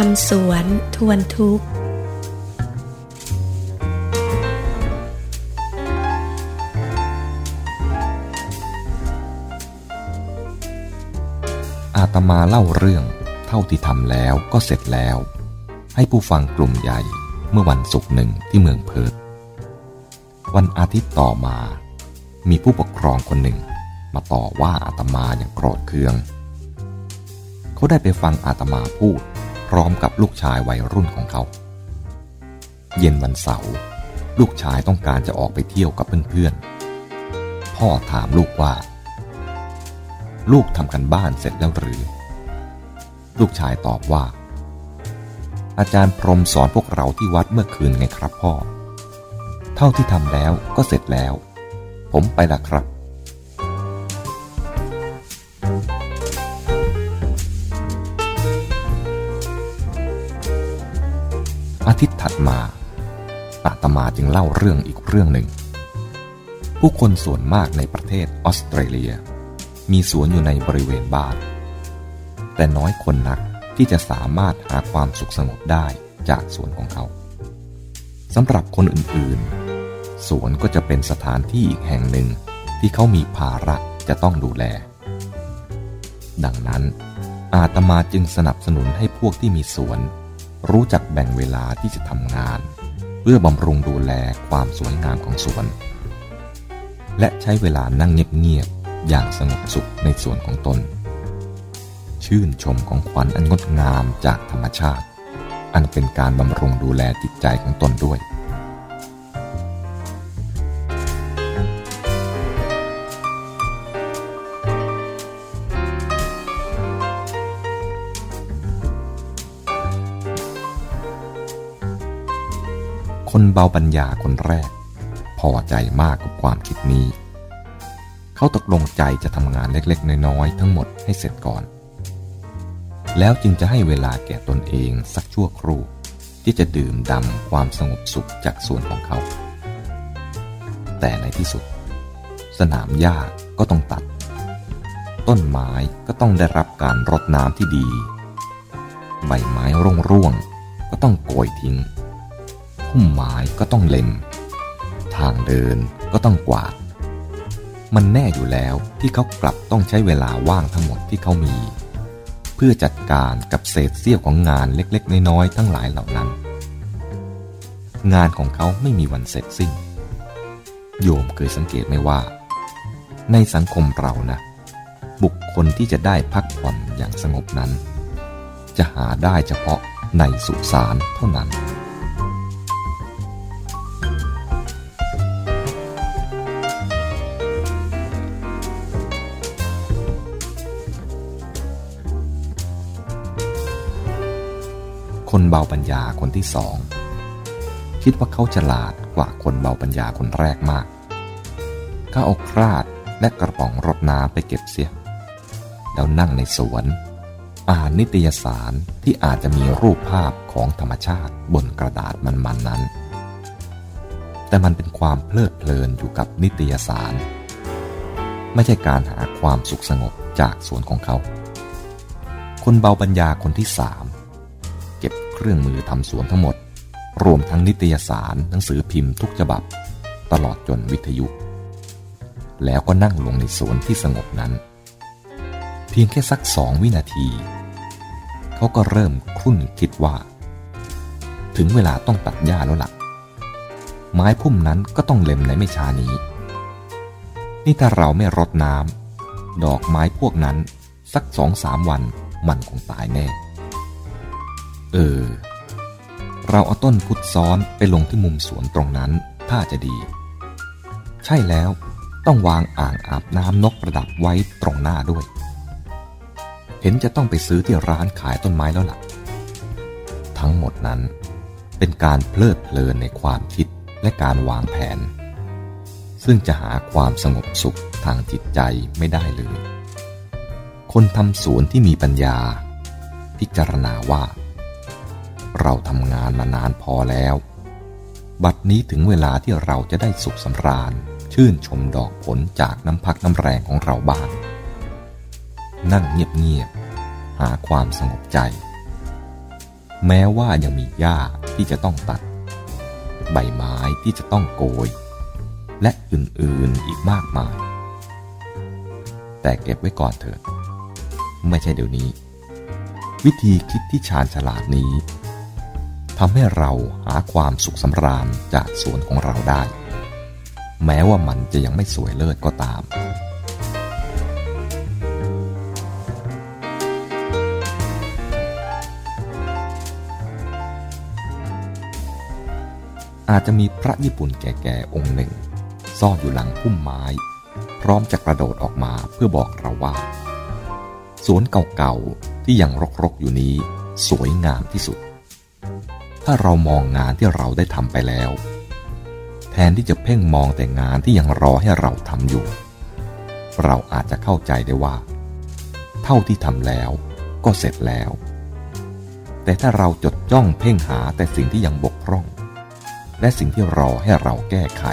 ทำสวนทวนทุกข์ อาตมาเล่าเรื่องเท่าที่ทำแล้วก็เสร็จแล้ว ให้ผู้ฟังกลุ่มใหญ่เมื่อวันศุกร์หนึ่งที่เมืองเพิร์ตวันอาทิตย์ต่อมา มีผู้ปกครองคนหนึ่งมาต่อว่าอาตมาอย่างโกรธเคือง เขาได้ไปฟังอาตมาพูด ร้อมกับลูกชายวัยรุ่นของเขา เย็นวันเสาร์ลูกชายต้องการจะออกไปเที่ยวกับเพื่อนๆ พ่อถามลูกว่า ลูกทำกันบ้านเสร็จแล้วหรือ ลูกชายตอบว่า อาจารย์พรมสอนพวกเราที่วัดเมื่อคืนไงครับพ่อ เท่าที่ทำแล้วก็เสร็จแล้ว ผมไปละครับ อาทิตย์ถัดมาอาตมาจึงเล่าเรื่องอีกเรื่องหนึ่ง ผู้คนส่วนมากในประเทศออสเตรเลีย มีสวนอยู่ในบริเวณบ้าน แต่น้อยคนนักที่จะสามารถหาความสุขสงบได้จากสวนของเขาสำหรับคนอื่นๆ สวนก็จะเป็นสถานที่อีกแห่งหนึ่งที่เขามีภาระจะต้องดูแล ดังนั้น อาตมาจึงสนับสนุนให้พวกที่มีสวน รู้จักแบ่งเวลาที่จะทำงาน เพื่อบำรุงดูแลความสวยงามของสวน และใช้เวลานั่งเงียบๆอย่างสงบสุขในสวนของตน ชื่นชมของขวัญอันงดงามจากธรรมชาติ อันเป็นการบำรุงดูแลจิตใจของตนด้วย คนเบาปัญญาคนแรก พอใจมากกับความคิดนี้ เขาตกลงใจจะทำงานเล็กๆ น้อยๆ ทั้งหมดให้เสร็จก่อน แล้วจึงจะให้เวลาแก่ตนเองสักชั่วครู่ ที่จะดื่มดำความสงบสุขจากส่วนของเขา แต่ในที่สุด สนามหญ้าก็ต้องตัด ต้นไม้ก็ต้องได้รับการรดน้ำที่ดี ใบไม้ร่วงๆก็ต้องโกยทิ้ง พุ่มไม้ก็ต้องเล็ม ทางเดินก็ต้องกวาด มันแน่อยู่แล้วที่เขากลับต้องใช้เวลาว่างทั้งหมดที่เขามี เพื่อจัดการกับเศษเสี้ยวของงานเล็กๆ น้อยๆทั้งหลายเหล่านั้น งานของเขาไม่มีวันเสร็จสิ้น โยมเคยสังเกตไหมว่า ในสังคมเรานะ บุคคลที่จะได้พักผ่อนอย่างสงบนั้น จะหาได้เฉพาะในสุสานเท่านั้น คนเบาปัญญาคนที่สอง คิดว่าเขาฉลาดกว่าคนเบาปัญญาคนแรกมากก็เอาคราดและกระป๋องรดน้ำไปเก็บเสีย แล้วนั่งในสวน อ่านนิตยสารที่อาจจะมีรูปภาพของธรรมชาติบนกระดาษมันๆนนั้น แต่มันเป็นความเพลิดเพลินอยู่กับนิตยสาร ไม่ใช่การหาความสุขสงบจากสวนของเขา คนเบาปัญญาคนที่สาม เครื่องมือทำสวนทั้งหมด รวมทั้งนิตยสารหนังสือพิมพ์ทุกฉบับ ตลอดจนวิทยุ แล้วก็นั่งลงในสวนที่สงบนั้น เพียงแค่สักสองวินาที เขาก็เริ่มครุ่นคิดว่า ถึงเวลาต้องตัดหญ้าแล้วละ่ะ ไม้พุ่มนั้นก็ต้องเล็มในไม่ช้านี้ นี่ถ้าเราไม่รดน้ำดอกไม้พวกนั้นสักสองสามวันมันคงตายแน่ เออ เราเอาต้นพุทธซ้อนไปลงที่มุมสวนตรงนั้นถ้าจะดี ใช่แล้วต้องวางอ่างอาบน้ำนกประดับไว้ตรงหน้าด้วย เห็นจะต้องไปซื้อที่ร้านขายต้นไม้แล้วล่ะ ทั้งหมดนั้นเป็นการเพลิดเพลินในความคิดและการวางแผน ซึ่งจะหาความสงบสุขทางจิตใจไม่ได้เลย คนทำสวนที่มีปัญญา พิจารณาว่า เราทำงานมานานพอแล้ว บัดนี้ถึงเวลาที่เราจะได้สุขสำราญ ชื่นชมดอกผลจากน้ำพักน้ำแรงของเราบ้าง นั่งเงียบๆหาความสงบใจ แม้ว่ายังมีหญ้าที่จะต้องตัด ใบไม้ที่จะต้องโกย และอื่นๆอีกมากมาย แต่เก็บไว้ก่อนเถิด ไม่ใช่เดี๋ยวนี้วิธีคิดที่ชาญฉลาดนี้ำให้เราหาความสุขสำราญจากสวนของเราได้ แม้ว่ามันจะยังไม่สวยเลิศก็ตาม อาจจะมีพระญี่ปุ่นแก่ๆองค์หนึ่ง ซ่อนอยู่หลังพุ่มไม้ พร้อมจะกระโดดออกมาเพื่อบอกเราว่า สวนเก่าๆที่ยังรกๆอยู่นี้สวยงามที่สุด ถ้าเรามองงานที่เราได้ทำไปแล้ว แทนที่จะเพ่งมองแต่งานที่ยังรอให้เราทำอยู่ เราอาจจะเข้าใจได้ว่า เท่าที่ทำแล้วก็เสร็จแล้ว แต่ถ้าเราจดจ้องเพ่งหาแต่สิ่งที่ยังบกพร่อง และสิ่งที่รอให้เราแก้ไข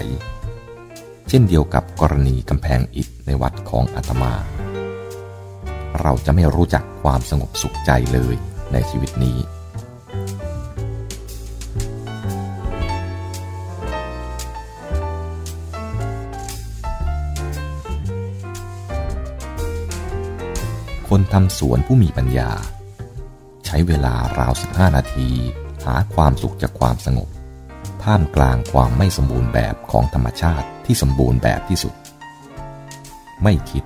เช่นเดียวกับกรณีกำแพงอิฐในวัดของอาตมา เราจะไม่รู้จักความสงบสุขใจเลยในชีวิตนี้ คนทำสวนผู้มีปัญญา ใช้เวลาราว 15 นาที หาความสุขจากความสงบ ท่ามกลางความไม่สมบูรณ์แบบของธรรมชาติที่สมบูรณ์แบบที่สุด ไม่คิด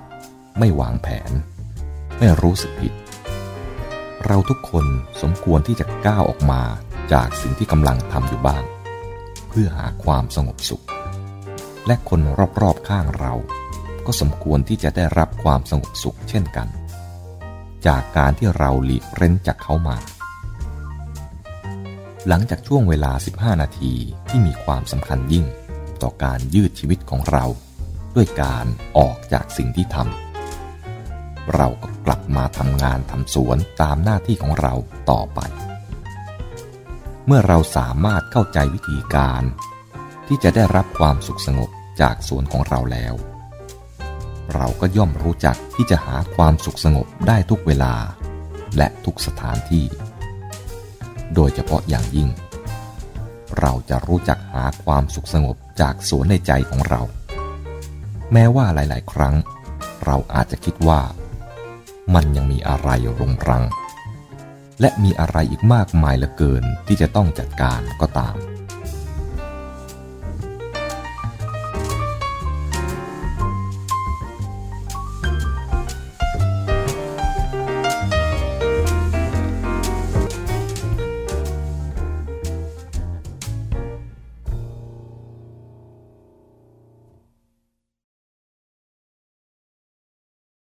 ไม่วางแผน ไม่รู้สึกผิด เราทุกคนสมควรที่จะก้าวออกมาจากสิ่งที่กำลังทำอยู่บ้าง เพื่อหาความสงบสุข และคนรอบๆข้างเราก็สมควรที่จะได้รับความสงบสุขเช่นกัน จากการที่เราหลีกเร้นจากเขามา หลังจากช่วงเวลา 15 นาทีที่มีความสำคัญยิ่ง ต่อการยืดชีวิตของเรา ด้วยการออกจากสิ่งที่ทำเราก็กลับมาทำงานทำสวนตามหน้าที่ของเราต่อไป เมื่อเราสามารถเข้าใจวิธีการ ที่จะได้รับความสุขสงบจากสวนของเราแล้ว เราก็ย่อมรู้จักที่จะหาความสุขสงบได้ทุกเวลา และทุกสถานที่ โดยเฉพาะอย่างยิ่ง เราจะรู้จักหาความสุขสงบจากสวนในใจของเรา แม้ว่าหลาย ๆ ครั้ง เราอาจจะคิดว่า มันยังมีอะไรรงรัง และมีอะไรอีกมากมายเหลือเกินที่จะต้องจัดการก็ตาม